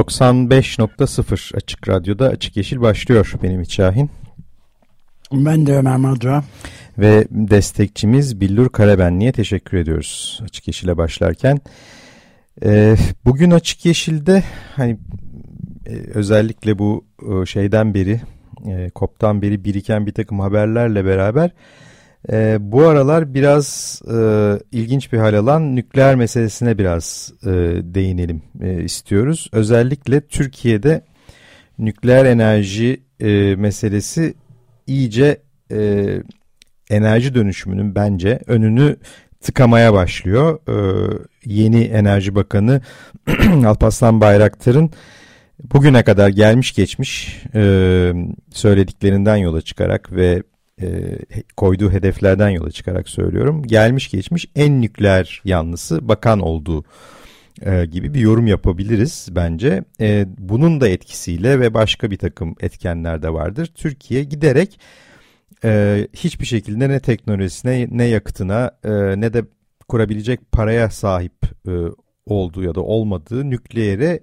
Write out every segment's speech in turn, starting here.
...95.0 Açık Radyo'da Açık Yeşil başlıyor. Benim Şahin. Ben de Ömer Madra. Ve destekçimiz Billur Karabenli'ye teşekkür ediyoruz Açık Yeşil'e başlarken. Ee, bugün Açık Yeşil'de hani e, özellikle bu e, şeyden beri e, COP'tan beri biriken bir takım haberlerle beraber e, bu aralar biraz e, ilginç bir hal alan nükleer meselesine biraz e, değinelim e, istiyoruz. Özellikle Türkiye'de nükleer enerji e, meselesi iyice e, enerji dönüşümünün bence önünü tıkamaya başlıyor. Ee, yeni Enerji Bakanı Alparslan Bayraktar'ın bugüne kadar gelmiş geçmiş e, söylediklerinden yola çıkarak ve e, koyduğu hedeflerden yola çıkarak söylüyorum. Gelmiş geçmiş en nükleer yanlısı bakan olduğu e, gibi bir yorum yapabiliriz bence. E, bunun da etkisiyle ve başka bir takım etkenler de vardır. Türkiye giderek hiçbir şekilde ne teknolojisine ne yakıtına ne de kurabilecek paraya sahip olduğu ya da olmadığı nükleere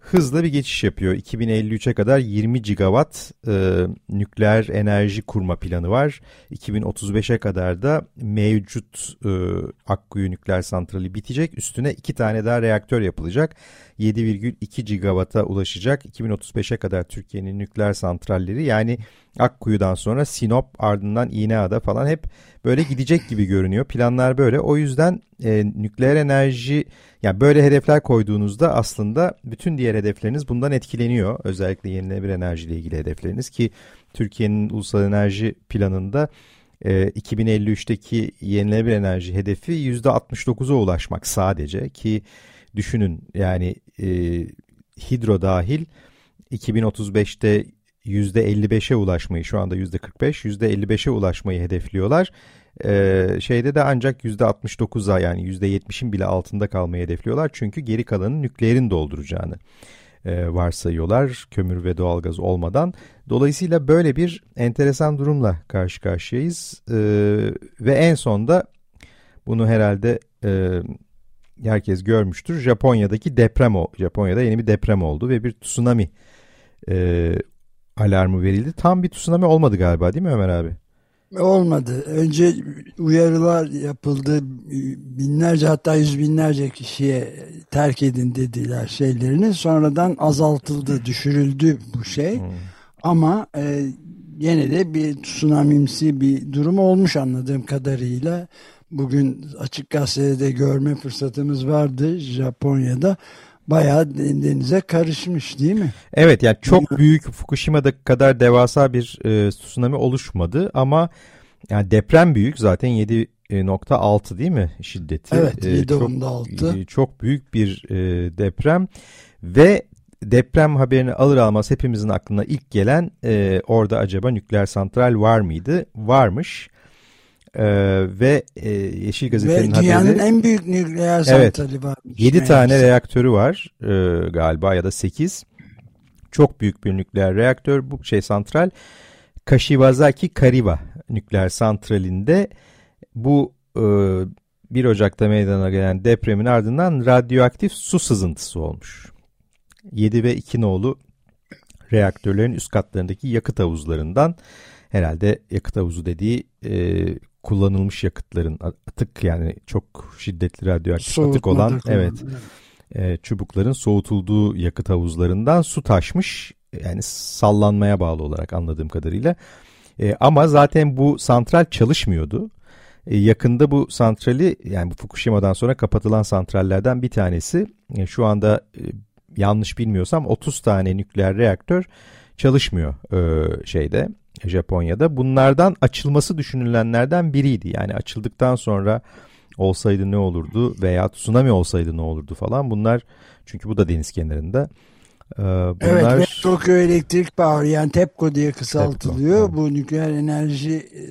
hızla bir geçiş yapıyor. 2053'e kadar 20 gigawatt e, nükleer enerji kurma planı var. 2035'e kadar da mevcut e, Akkuyu nükleer santrali bitecek. Üstüne iki tane daha reaktör yapılacak. 7,2 gigawatt'a ulaşacak. 2035'e kadar Türkiye'nin nükleer santralleri yani Akkuyu'dan sonra Sinop ardından İğneada falan hep böyle gidecek gibi görünüyor. Planlar böyle. O yüzden e, nükleer enerji yani böyle hedefler koyduğunuzda aslında bütün diğer hedefleriniz bundan etkileniyor. Özellikle yenilenebilir enerji ile ilgili hedefleriniz ki Türkiye'nin ulusal enerji planında e, 2053'teki yenilenebilir enerji hedefi %69'a ulaşmak sadece ki düşünün yani e, hidro dahil 2035'te %55'e ulaşmayı şu anda %45 %55'e ulaşmayı hedefliyorlar. Ee, şeyde de ancak %69'a yani %70'in bile altında kalmayı hedefliyorlar. Çünkü geri kalanı nükleerin dolduracağını e, varsayıyorlar kömür ve doğalgaz olmadan. Dolayısıyla böyle bir enteresan durumla karşı karşıyayız. Ee, ve en sonda bunu herhalde e, herkes görmüştür. Japonya'daki deprem o. Japonya'da yeni bir deprem oldu ve bir tsunami e, alarmı verildi. Tam bir tsunami olmadı galiba değil mi Ömer abi? Olmadı. Önce uyarılar yapıldı. Binlerce hatta yüz binlerce kişiye terk edin dediler şeylerini. Sonradan azaltıldı, düşürüldü bu şey. Hmm. Ama e, yine de bir tsunamimsi bir durum olmuş anladığım kadarıyla. Bugün Açık Gazete'de görme fırsatımız vardı Japonya'da bayağı denize karışmış değil mi? Evet yani çok büyük Fukushima'da kadar devasa bir e, tsunami oluşmadı ama yani deprem büyük zaten 7.6 değil mi şiddeti? Evet 7.6. Çok, çok büyük bir e, deprem ve deprem haberini alır almaz hepimizin aklına ilk gelen e, orada acaba nükleer santral var mıydı? Varmış. Ee, ve e, Yeşil Gazete'nin. Ve dünyanın haberi, en büyük nükleer santrali evet, var. 7 tane reaktörü var e, galiba ya da 8. Çok büyük bir nükleer reaktör bu şey santral. Kashiwazaki Kariwa nükleer santralinde bu e, 1 Ocak'ta meydana gelen depremin ardından radyoaktif su sızıntısı olmuş. 7 ve 2 nolu reaktörlerin üst katlarındaki yakıt havuzlarından herhalde yakıt havuzu dediği e, kullanılmış yakıtların atık yani çok şiddetli radyoaktif Soğutma atık olan evet e, çubukların soğutulduğu yakıt havuzlarından su taşmış yani sallanmaya bağlı olarak anladığım kadarıyla. E, ama zaten bu santral çalışmıyordu. E, yakında bu santrali yani bu Fukushima'dan sonra kapatılan santrallerden bir tanesi e, şu anda e, yanlış bilmiyorsam 30 tane nükleer reaktör çalışmıyor e, şeyde Japonya'da. Bunlardan açılması düşünülenlerden biriydi. Yani açıldıktan sonra olsaydı ne olurdu veya tsunami olsaydı ne olurdu falan bunlar çünkü bu da deniz kenarında. Ee, bunlar... Evet ve Tokyo Elektrik Power yani TEPCO diye kısaltılıyor. Tepco, bu nükleer enerji e,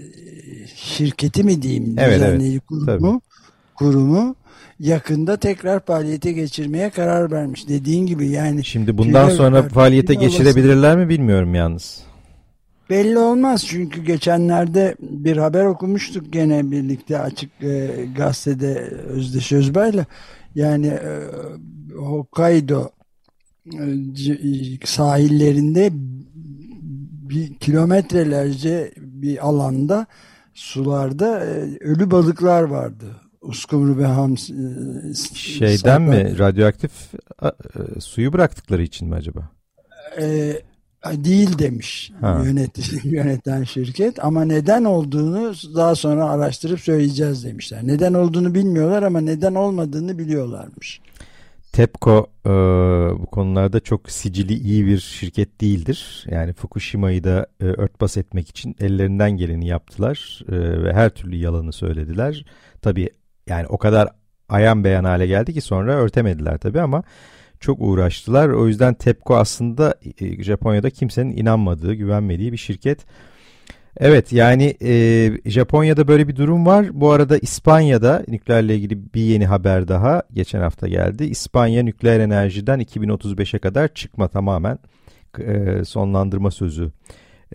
şirketi mi diyeyim evet, düzenleyici evet, kurumu, kurumu yakında tekrar faaliyete geçirmeye karar vermiş. Dediğin gibi yani. Şimdi bundan sonra faaliyete geçirebilirler mi bilmiyorum yalnız. Belli olmaz çünkü geçenlerde bir haber okumuştuk gene birlikte açık e, gazetede Özdeş Özbay'la. Yani e, Hokkaido e, sahillerinde bir kilometrelerce bir alanda sularda e, ölü balıklar vardı. Uskumru ve hams e, şeyden mi radyoaktif e, suyu bıraktıkları için mi acaba? E, değil demiş yönetici, yöneten şirket ama neden olduğunu daha sonra araştırıp söyleyeceğiz demişler. Neden olduğunu bilmiyorlar ama neden olmadığını biliyorlarmış. TEPCO e, bu konularda çok sicili iyi bir şirket değildir. Yani Fukushima'yı da e, örtbas etmek için ellerinden geleni yaptılar e, ve her türlü yalanı söylediler. Tabii yani o kadar ayan beyan hale geldi ki sonra örtemediler tabii ama çok uğraştılar. O yüzden TEPCO aslında e, Japonya'da kimsenin inanmadığı, güvenmediği bir şirket. Evet yani e, Japonya'da böyle bir durum var. Bu arada İspanya'da nükleerle ilgili bir yeni haber daha geçen hafta geldi. İspanya nükleer enerjiden 2035'e kadar çıkma tamamen e, sonlandırma sözü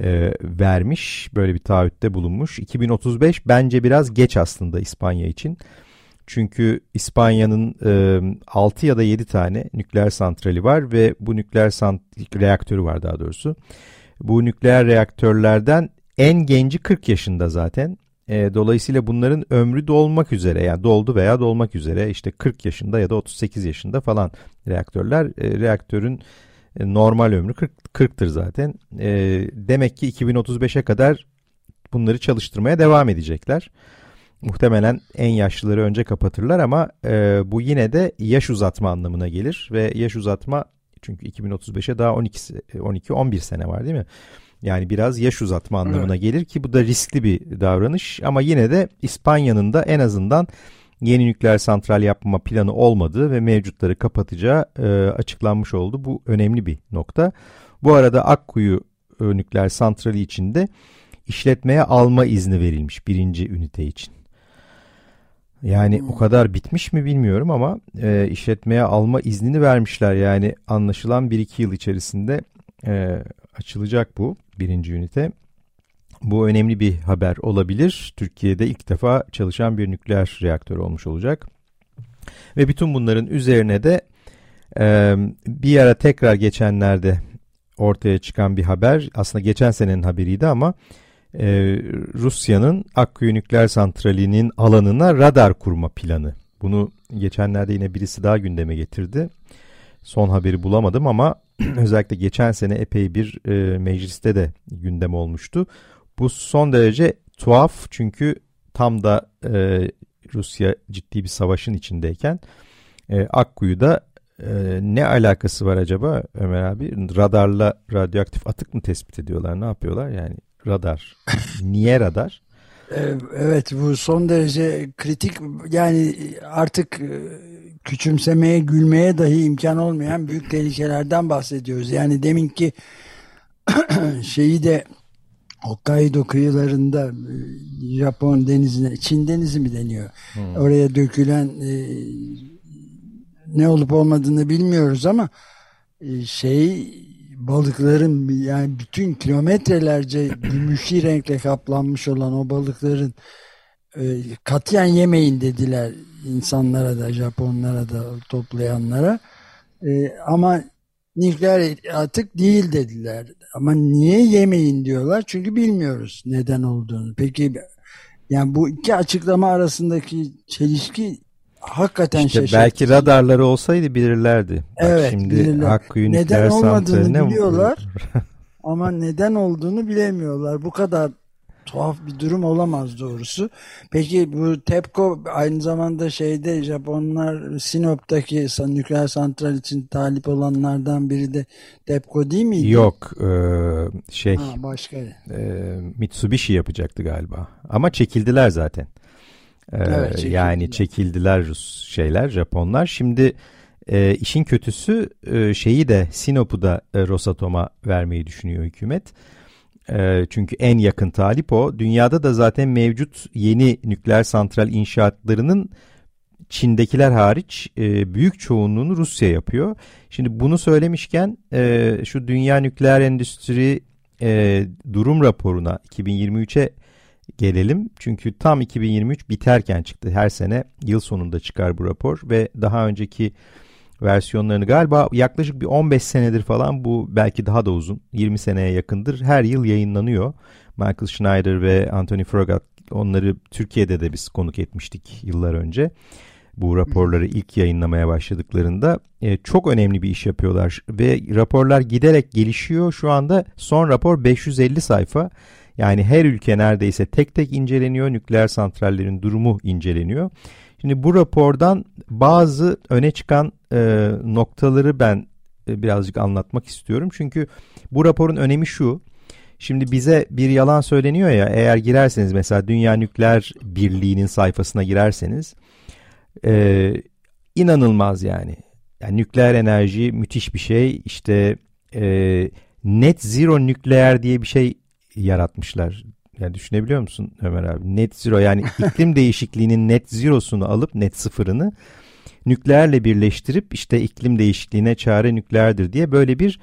e, vermiş. Böyle bir taahhütte bulunmuş. 2035 bence biraz geç aslında İspanya için. Çünkü İspanya'nın e, 6 ya da 7 tane nükleer santrali var ve bu nükleer sant reaktörü var daha doğrusu. Bu nükleer reaktörlerden en genci 40 yaşında zaten. E, dolayısıyla bunların ömrü dolmak üzere yani doldu veya dolmak üzere işte 40 yaşında ya da 38 yaşında falan reaktörler. E, reaktörün normal ömrü 40, 40'tır zaten. E, demek ki 2035'e kadar bunları çalıştırmaya devam edecekler. Muhtemelen en yaşlıları önce kapatırlar ama e, bu yine de yaş uzatma anlamına gelir ve yaş uzatma çünkü 2035'e daha 12 12 11 sene var değil mi? Yani biraz yaş uzatma anlamına evet. gelir ki bu da riskli bir davranış ama yine de İspanya'nın da en azından yeni nükleer santral yapma planı olmadığı ve mevcutları kapatacağı e, açıklanmış oldu. Bu önemli bir nokta. Bu arada Akkuyu e, nükleer santrali içinde işletmeye alma izni verilmiş birinci ünite için. Yani hmm. o kadar bitmiş mi bilmiyorum ama e, işletmeye alma iznini vermişler. Yani anlaşılan 1-2 yıl içerisinde e, açılacak bu birinci ünite. Bu önemli bir haber olabilir. Türkiye'de ilk defa çalışan bir nükleer reaktör olmuş olacak. Ve bütün bunların üzerine de e, bir ara tekrar geçenlerde ortaya çıkan bir haber. Aslında geçen senenin haberiydi ama e, Rusya'nın Akkuyu nükleer santralinin alanına radar kurma planı. Bunu geçenlerde yine birisi daha gündeme getirdi. Son haberi bulamadım ama özellikle geçen sene epey bir e, mecliste de gündem olmuştu. Bu son derece tuhaf çünkü tam da e, Rusya ciddi bir savaşın içindeyken e, Akkuyu'da e, ne alakası var acaba Ömer abi? Radarla radyoaktif atık mı tespit ediyorlar? Ne yapıyorlar? Yani radar. Niye radar? Evet bu son derece kritik yani artık e, küçümsemeye gülmeye dahi imkan olmayan büyük tehlikelerden bahsediyoruz. Yani deminki şeyi de Hokkaido kıyılarında e, Japon denizine Çin denizi mi deniyor? Hmm. Oraya dökülen e, ne olup olmadığını bilmiyoruz ama şey balıkların yani bütün kilometrelerce gümüşü renkle kaplanmış olan o balıkların e, katiyen yemeyin dediler insanlara da Japonlara da toplayanlara. E, ama nükleer atık değil dediler. Ama niye yemeyin diyorlar? Çünkü bilmiyoruz neden olduğunu. Peki yani bu iki açıklama arasındaki çelişki hakikaten işte şaşırtıcı. Belki radarları olsaydı bilirlerdi. Evet, Bak şimdi bilirler. Hakkı neden olmadığını biliyorlar ama neden olduğunu bilemiyorlar. Bu kadar tuhaf bir durum olamaz doğrusu. Peki bu TEPCO aynı zamanda şeyde Japonlar Sinop'taki nükleer santral için talip olanlardan biri de TEPCO değil miydi? Yok e, şey ha, başka. E, Mitsubishi yapacaktı galiba ama çekildiler zaten. Ee, evet, çekildiler. yani çekildiler Rus şeyler, Japonlar. Şimdi e, işin kötüsü e, şeyi de Sinop'u da e, Rosatom'a vermeyi düşünüyor hükümet. E, çünkü en yakın talip o. Dünyada da zaten mevcut yeni nükleer santral inşaatlarının Çin'dekiler hariç e, büyük çoğunluğunu Rusya yapıyor. Şimdi bunu söylemişken e, şu Dünya Nükleer Endüstri e, durum raporuna 2023'e gelelim. Çünkü tam 2023 biterken çıktı. Her sene yıl sonunda çıkar bu rapor ve daha önceki versiyonlarını galiba yaklaşık bir 15 senedir falan bu belki daha da uzun 20 seneye yakındır her yıl yayınlanıyor. Michael Schneider ve Anthony Frogat onları Türkiye'de de biz konuk etmiştik yıllar önce. Bu raporları ilk yayınlamaya başladıklarında e, çok önemli bir iş yapıyorlar ve raporlar giderek gelişiyor. Şu anda son rapor 550 sayfa. Yani her ülke neredeyse tek tek inceleniyor. Nükleer santrallerin durumu inceleniyor. Şimdi bu rapordan bazı öne çıkan e, noktaları ben e, birazcık anlatmak istiyorum. Çünkü bu raporun önemi şu. Şimdi bize bir yalan söyleniyor ya eğer girerseniz mesela Dünya Nükleer Birliği'nin sayfasına girerseniz e, inanılmaz yani. yani. Nükleer enerji müthiş bir şey işte e, net zero nükleer diye bir şey yaratmışlar. Yani düşünebiliyor musun Ömer abi? Net zero yani iklim değişikliğinin net zerosunu alıp net sıfırını nükleerle birleştirip işte iklim değişikliğine çare nükleerdir diye böyle bir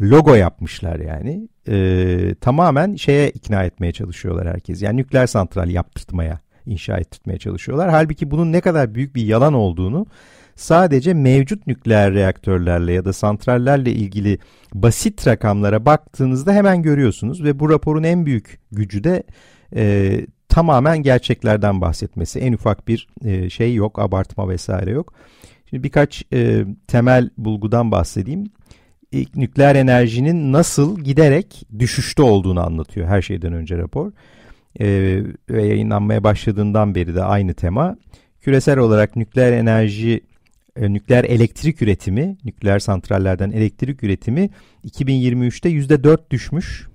logo yapmışlar yani. Ee, tamamen şeye ikna etmeye çalışıyorlar herkes. Yani nükleer santral yaptırtmaya, inşa ettirmeye çalışıyorlar. Halbuki bunun ne kadar büyük bir yalan olduğunu sadece mevcut nükleer reaktörlerle ya da santrallerle ilgili basit rakamlara baktığınızda hemen görüyorsunuz ve bu raporun en büyük gücü de e, tamamen gerçeklerden bahsetmesi. En ufak bir e, şey yok, abartma vesaire yok. Şimdi birkaç e, temel bulgudan bahsedeyim. İlk nükleer enerjinin nasıl giderek düşüşte olduğunu anlatıyor her şeyden önce rapor. E, ve yayınlanmaya başladığından beri de aynı tema. Küresel olarak nükleer enerji e, nükleer elektrik üretimi, nükleer santrallerden elektrik üretimi 2023'te %4 düşmüş.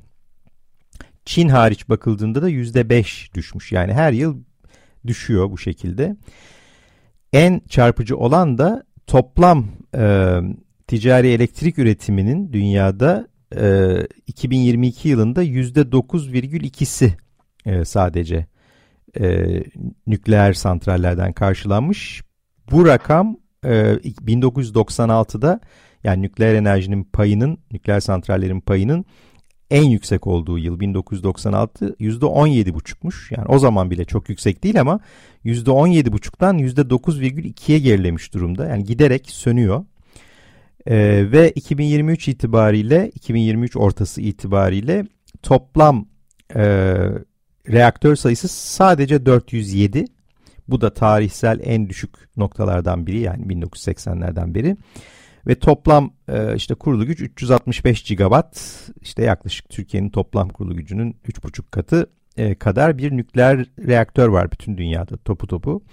Çin hariç bakıldığında da %5 düşmüş. Yani her yıl düşüyor bu şekilde. En çarpıcı olan da toplam e, ticari elektrik üretiminin dünyada e, 2022 yılında %9,2'si e, sadece e, nükleer santrallerden karşılanmış. Bu rakam 1996'da ee, yani nükleer enerjinin payının, nükleer santrallerin payının en yüksek olduğu yıl 1996 %17,5'muş. Yani o zaman bile çok yüksek değil ama %17,5'tan %9,2'ye gerilemiş durumda. Yani giderek sönüyor. Ee, ve 2023 itibariyle 2023 ortası itibariyle toplam e, reaktör sayısı sadece 407. Bu da tarihsel en düşük noktalardan biri yani 1980'lerden beri. Ve toplam e, işte kurulu güç 365 gigawatt işte yaklaşık Türkiye'nin toplam kurulu gücünün 3,5 katı e, kadar bir nükleer reaktör var bütün dünyada topu topu.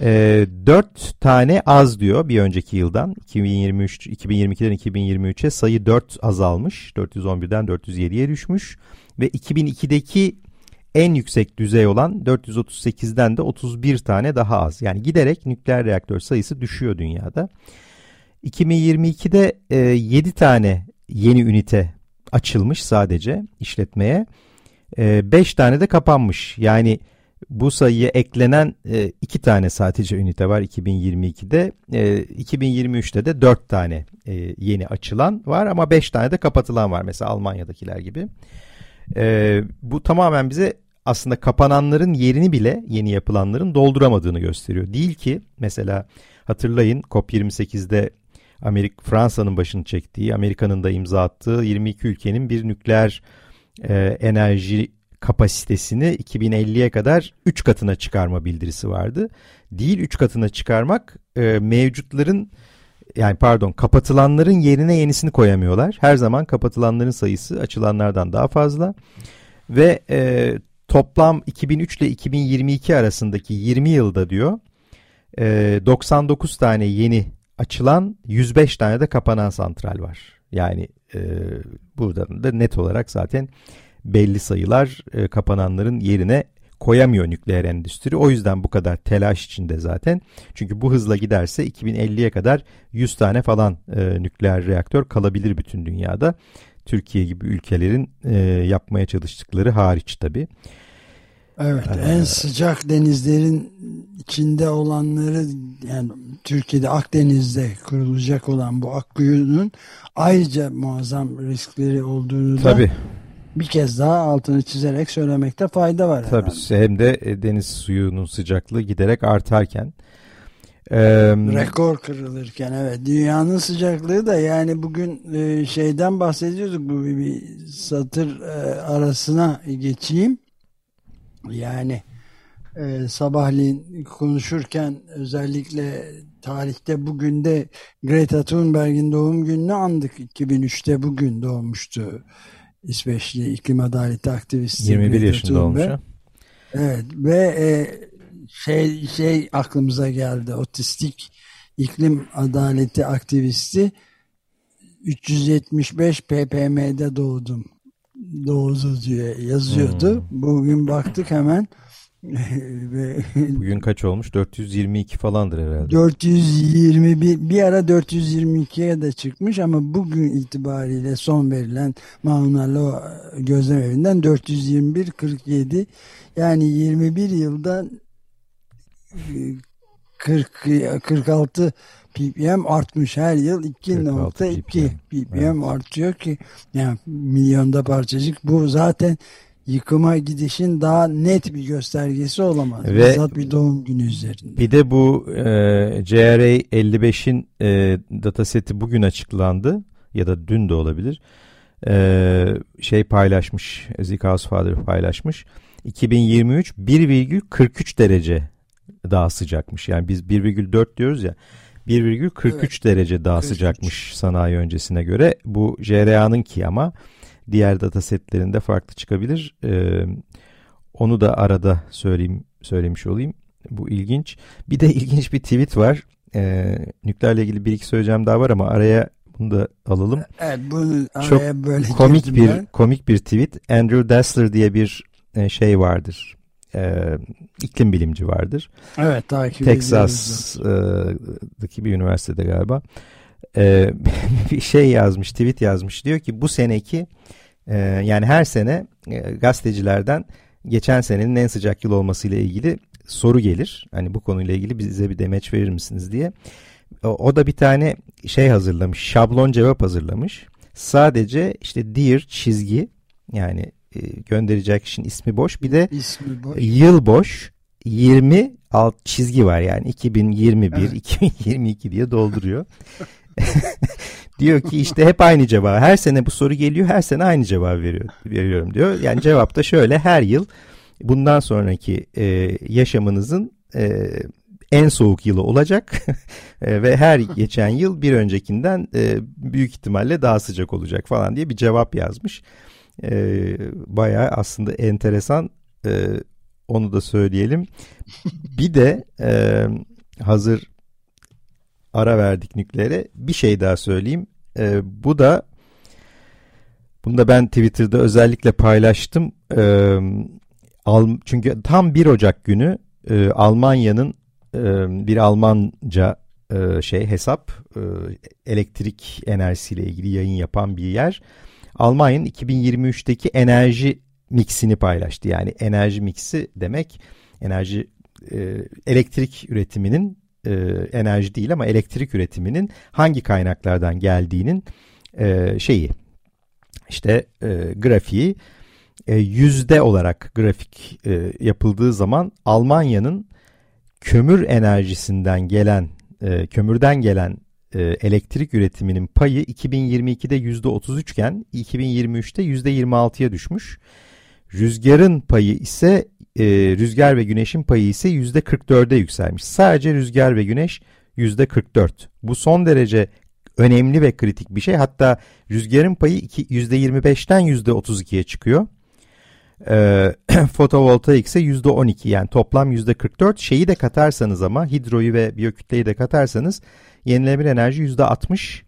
E, 4 tane az diyor bir önceki yıldan 2023 2022'den 2023'e sayı 4 azalmış 411'den 407'ye düşmüş ve 2002'deki en yüksek düzey olan 438'den de 31 tane daha az. Yani giderek nükleer reaktör sayısı düşüyor dünyada. 2022'de e, 7 tane yeni ünite açılmış sadece işletmeye. E, 5 tane de kapanmış. Yani bu sayıya eklenen e, iki tane sadece ünite var 2022'de. E, 2023'te de 4 tane e, yeni açılan var ama 5 tane de kapatılan var. Mesela Almanya'dakiler gibi. E, bu tamamen bize aslında kapananların yerini bile yeni yapılanların dolduramadığını gösteriyor. Değil ki mesela hatırlayın COP28'de Amerika Fransa'nın başını çektiği, Amerika'nın da imza attığı 22 ülkenin bir nükleer e, enerji kapasitesini 2050'ye kadar 3 katına çıkarma bildirisi vardı. Değil 3 katına çıkarmak e, mevcutların yani pardon kapatılanların yerine yenisini koyamıyorlar. Her zaman kapatılanların sayısı açılanlardan daha fazla ve e, toplam 2003 ile 2022 arasındaki 20 yılda diyor 99 tane yeni açılan 105 tane de kapanan santral var. Yani e, buradan da net olarak zaten belli sayılar e, kapananların yerine koyamıyor nükleer endüstri. O yüzden bu kadar telaş içinde zaten. Çünkü bu hızla giderse 2050'ye kadar 100 tane falan e, nükleer reaktör kalabilir bütün dünyada. Türkiye gibi ülkelerin e, yapmaya çalıştıkları hariç tabii. Evet, ee, en sıcak denizlerin içinde olanları yani Türkiye'de Akdeniz'de kurulacak olan bu akkuyunun ayrıca muazzam riskleri olduğunu tabii. da bir kez daha altını çizerek söylemekte fayda var. Tabii herhalde. hem de e, deniz suyunun sıcaklığı giderek artarken. Ee, Rekor kırılırken evet dünyanın sıcaklığı da yani bugün e, şeyden bahsediyorduk bu bir, bir satır e, arasına geçeyim. Yani e, sabahleyin konuşurken özellikle tarihte bugün de Greta Thunberg'in doğum gününü andık. 2003'te bugün doğmuştu. İsveçli iklim adaleti aktivisti. 21 Greta yaşında olmuş. Evet ve e, şey şey aklımıza geldi. Otistik iklim adaleti aktivisti 375 ppm'de doğdum. Doğdu diye yazıyordu. Hmm. Bugün baktık hemen Bugün kaç olmuş? 422 falandır herhalde. 421 bir ara 422'ye de çıkmış ama bugün itibariyle son verilen Mauna Loa gözlem evinden 421 47 yani 21 yılda 40 46 ppm artmış her yıl 2.2 ppm, ppm evet. artıyor ki yani milyonda parçacık bu zaten yıkıma gidişin daha net bir göstergesi olamaz. Ve Bizzat bir doğum günü üzerinde. Bir de bu e, CRA 55'in e, dataseti bugün açıklandı ya da dün de olabilir. E, şey paylaşmış, Zika Father paylaşmış. 2023 1,43 derece daha sıcakmış. Yani biz 1,4 diyoruz ya. 1,43 evet. derece daha 43. sıcakmış sanayi öncesine göre. Bu JRA'nın ki ama diğer data setlerinde farklı çıkabilir. Ee, onu da arada söyleyeyim söylemiş olayım. Bu ilginç. Bir de ilginç bir tweet var. Ee, nükleerle ilgili bir iki söyleyeceğim daha var ama araya bunu da alalım. Evet, bunu araya Çok böyle komik bir ben. komik bir tweet. Andrew Dassler diye bir e, şey vardır. E, iklim bilimci vardır. Evet, takip Texas'daki bir üniversitede galiba. E, bir şey yazmış, tweet yazmış. Diyor ki bu seneki ee, yani her sene e, gazetecilerden geçen senenin en sıcak yıl olmasıyla ilgili soru gelir. Hani bu konuyla ilgili bize bir demeç verir misiniz diye. O, o da bir tane şey hazırlamış, şablon cevap hazırlamış. Sadece işte dear çizgi yani e, gönderecek kişinin ismi boş. Bir de ismi boş. yıl boş. 20 alt çizgi var yani 2021, evet. 2022 diye dolduruyor. diyor ki işte hep aynı cevap. Her sene bu soru geliyor, her sene aynı cevap veriyor, veriyorum diyor. Yani cevap da şöyle her yıl bundan sonraki e, yaşamınızın e, en soğuk yılı olacak e, ve her geçen yıl bir öncekinden e, büyük ihtimalle daha sıcak olacak falan diye bir cevap yazmış. E, bayağı aslında enteresan e, onu da söyleyelim. Bir de e, hazır ara verdik nükleere. Bir şey daha söyleyeyim. E, bu da bunu da ben Twitter'da özellikle paylaştım. E, al, çünkü tam 1 Ocak günü e, Almanya'nın e, bir Almanca e, şey hesap e, elektrik enerjisiyle ilgili yayın yapan bir yer. Almanya'nın 2023'teki enerji mixini paylaştı. Yani enerji mixi demek enerji e, elektrik üretiminin e, enerji değil ama elektrik üretiminin hangi kaynaklardan geldiğinin e, şeyi işte e, grafiği e, yüzde olarak grafik e, yapıldığı zaman Almanya'nın kömür enerjisinden gelen e, kömürden gelen e, elektrik üretiminin payı 2022'de yüzde 33 iken 2023'te yüzde 26'ya düşmüş. Rüzgarın payı ise e, rüzgar ve güneşin payı ise yüzde 44'e yükselmiş. Sadece rüzgar ve güneş yüzde 44. Bu son derece önemli ve kritik bir şey. Hatta rüzgarın payı yüzde 25'ten yüzde 32'ye çıkıyor. E, fotovoltaik ise yüzde 12 yani toplam yüzde 44. Şeyi de katarsanız ama hidroyu ve biyokütleyi de katarsanız yenilenebilir enerji yüzde 60.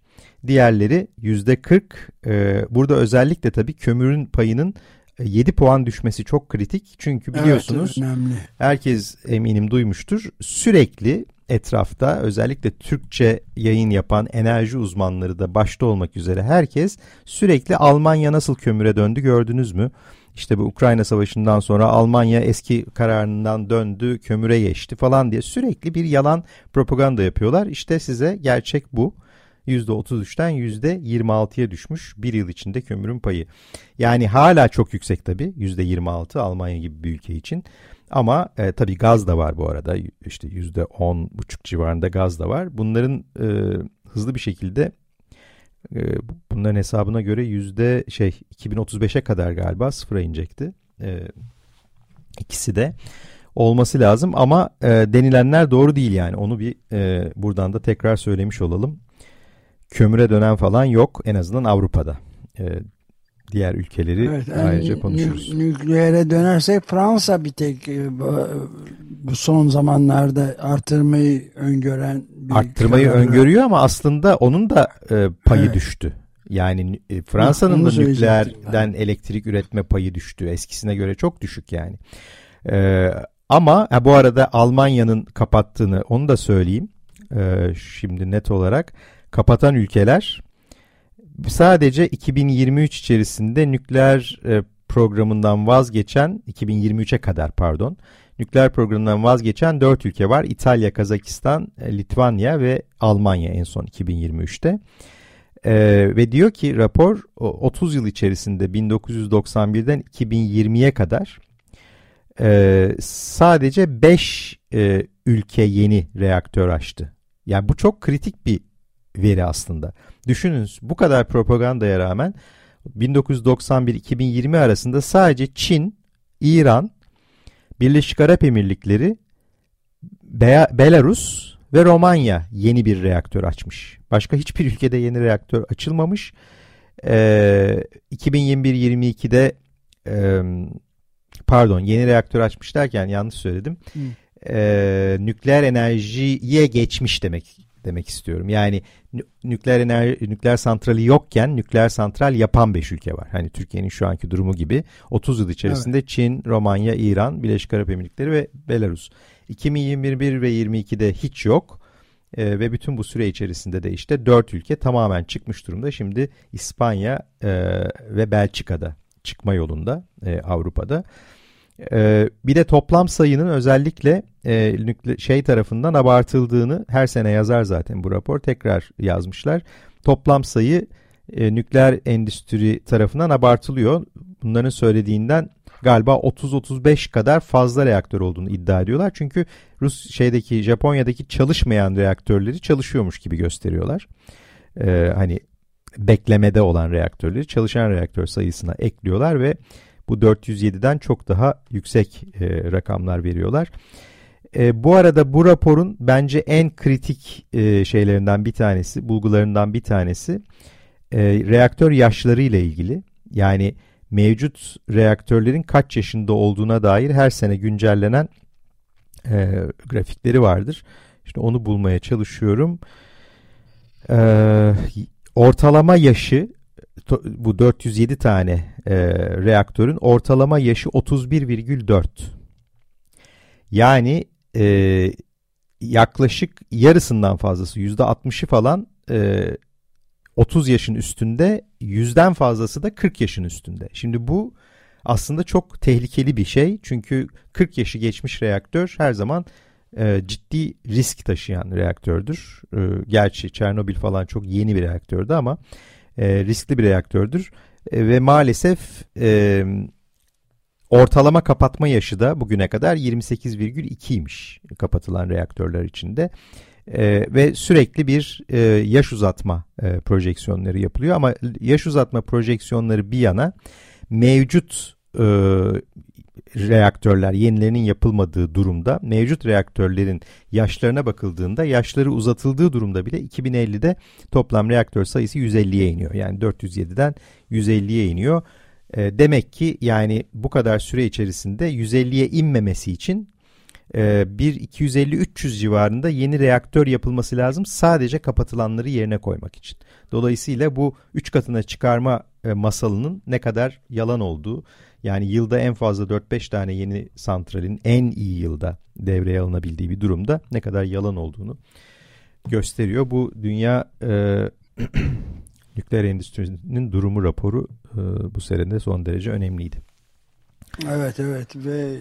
Diğerleri yüzde 40. E, burada özellikle tabii kömürün payının 7 puan düşmesi çok kritik. Çünkü biliyorsunuz evet, önemli. herkes eminim duymuştur. Sürekli etrafta özellikle Türkçe yayın yapan enerji uzmanları da başta olmak üzere herkes sürekli Almanya nasıl kömüre döndü gördünüz mü? İşte bu Ukrayna Savaşı'ndan sonra Almanya eski kararından döndü, kömüre geçti falan diye sürekli bir yalan propaganda yapıyorlar. İşte size gerçek bu. %33'ten %26'ya düşmüş bir yıl içinde kömürün payı. Yani hala çok yüksek tabii %26 Almanya gibi bir ülke için. Ama e, tabii gaz da var bu arada işte %10,5 civarında gaz da var. Bunların e, hızlı bir şekilde e, bunların hesabına göre yüzde şey 2035'e kadar galiba sıfıra inecekti. E, ikisi de olması lazım ama e, denilenler doğru değil yani onu bir e, buradan da tekrar söylemiş olalım. Kömüre dönen falan yok en azından Avrupa'da. E, diğer ülkeleri evet, yani ayrıca konuşuruz. Nükleere dönersek Fransa bir tek e, bu son zamanlarda artırmayı öngören bir arttırmayı kararı. öngörüyor ama aslında onun da e, payı evet. düştü. Yani e, Fransa'nın da nükleerden elektrik üretme payı düştü. Eskisine göre çok düşük yani. Ee, ama ha, bu arada Almanya'nın kapattığını onu da söyleyeyim. Ee, şimdi net olarak kapatan ülkeler sadece 2023 içerisinde nükleer e, programından vazgeçen 2023'e kadar pardon nükleer programından vazgeçen 4 ülke var. İtalya, Kazakistan, e, Litvanya ve Almanya en son 2023'te. Ee, ve diyor ki rapor 30 yıl içerisinde 1991'den 2020'ye kadar e, sadece 5 e, ülke yeni reaktör açtı. Yani bu çok kritik bir veri aslında. Düşününüz bu kadar propagandaya rağmen 1991-2020 arasında sadece Çin, İran, Birleşik Arap Emirlikleri, Be Belarus ve Romanya yeni bir reaktör açmış. Başka hiçbir ülkede yeni reaktör açılmamış. Ee, 2021-22'de e, pardon yeni reaktör açmış derken yanlış söyledim. Ee, nükleer enerjiye geçmiş demek demek istiyorum. Yani nükleer enerji, nükleer santrali yokken nükleer santral yapan 5 ülke var. Hani Türkiye'nin şu anki durumu gibi 30 yıl içerisinde evet. Çin, Romanya, İran, Birleşik Arap Emirlikleri ve Belarus. 2021 ve 22'de hiç yok. E, ve bütün bu süre içerisinde de işte 4 ülke tamamen çıkmış durumda. Şimdi İspanya e, ve Belçika'da çıkma yolunda e, Avrupa'da. Ee, bir de toplam sayının özellikle e, şey tarafından abartıldığını her sene yazar zaten bu rapor tekrar yazmışlar. Toplam sayı e, nükleer endüstri tarafından abartılıyor. Bunların söylediğinden galiba 30-35 kadar fazla reaktör olduğunu iddia ediyorlar. Çünkü Rus şeydeki Japonya'daki çalışmayan reaktörleri çalışıyormuş gibi gösteriyorlar. Ee, hani beklemede olan reaktörleri çalışan reaktör sayısına ekliyorlar ve bu 407'den çok daha yüksek e, rakamlar veriyorlar. E, bu arada bu raporun bence en kritik e, şeylerinden bir tanesi, bulgularından bir tanesi e, reaktör yaşları ile ilgili. Yani mevcut reaktörlerin kaç yaşında olduğuna dair her sene güncellenen e, grafikleri vardır. İşte onu bulmaya çalışıyorum. E, ortalama yaşı bu 407 tane e, reaktörün ortalama yaşı 31,4. Yani e, yaklaşık yarısından fazlası %60'ı falan e, 30 yaşın üstünde yüzden fazlası da 40 yaşın üstünde. Şimdi bu aslında çok tehlikeli bir şey. Çünkü 40 yaşı geçmiş reaktör her zaman e, ciddi risk taşıyan reaktördür. E, gerçi Çernobil falan çok yeni bir reaktördü ama e, riskli bir reaktördür. E, ve maalesef e, ortalama kapatma yaşı da bugüne kadar 28,2'ymiş kapatılan reaktörler içinde. E, ve sürekli bir e, yaş uzatma e, projeksiyonları yapılıyor ama yaş uzatma projeksiyonları bir yana mevcut e, reaktörler yenilerinin yapılmadığı durumda mevcut reaktörlerin yaşlarına bakıldığında yaşları uzatıldığı durumda bile 2050'de toplam reaktör sayısı 150'ye iniyor. Yani 407'den 150'ye iniyor. E, demek ki yani bu kadar süre içerisinde 150'ye inmemesi için e, bir 250-300 civarında yeni reaktör yapılması lazım sadece kapatılanları yerine koymak için. Dolayısıyla bu 3 katına çıkarma e, masalının ne kadar yalan olduğu yani yılda en fazla 4-5 tane yeni santralin en iyi yılda devreye alınabildiği bir durumda ne kadar yalan olduğunu gösteriyor. Bu dünya e, nükleer endüstrisinin durumu raporu e, bu seride son derece önemliydi. Evet evet ve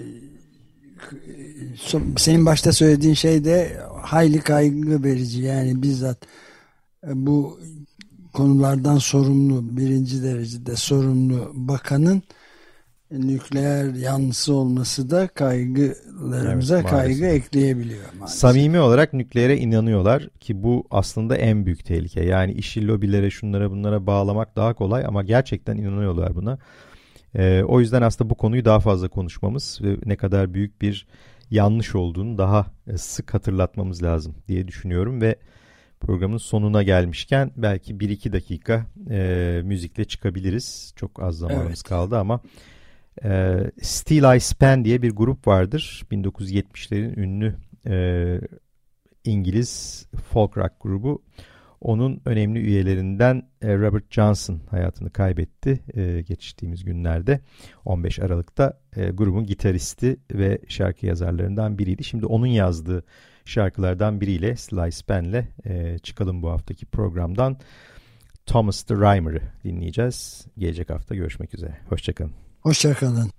senin başta söylediğin şey de hayli kaygı verici yani bizzat e, bu konulardan sorumlu birinci derecede sorumlu bakanın nükleer yanlısı olması da kaygılarımıza evet, kaygı ekleyebiliyor. Maalesef. Samimi olarak nükleere inanıyorlar ki bu aslında en büyük tehlike. Yani işi lobilere şunlara bunlara bağlamak daha kolay ama gerçekten inanıyorlar buna. Ee, o yüzden aslında bu konuyu daha fazla konuşmamız ve ne kadar büyük bir yanlış olduğunu daha e, sık hatırlatmamız lazım diye düşünüyorum ve programın sonuna gelmişken belki 1-2 dakika e, müzikle çıkabiliriz. Çok az zamanımız evet. kaldı ama e, Still I Span diye bir grup vardır. 1970'lerin ünlü e, İngiliz folk rock grubu. Onun önemli üyelerinden e, Robert Johnson hayatını kaybetti e, geçtiğimiz günlerde. 15 Aralık'ta e, grubun gitaristi ve şarkı yazarlarından biriydi. Şimdi onun yazdığı şarkılardan biriyle Sly Span'le çıkalım bu haftaki programdan. Thomas the Rhymer'ı dinleyeceğiz. Gelecek hafta görüşmek üzere. Hoşçakalın. Hoşçakalın.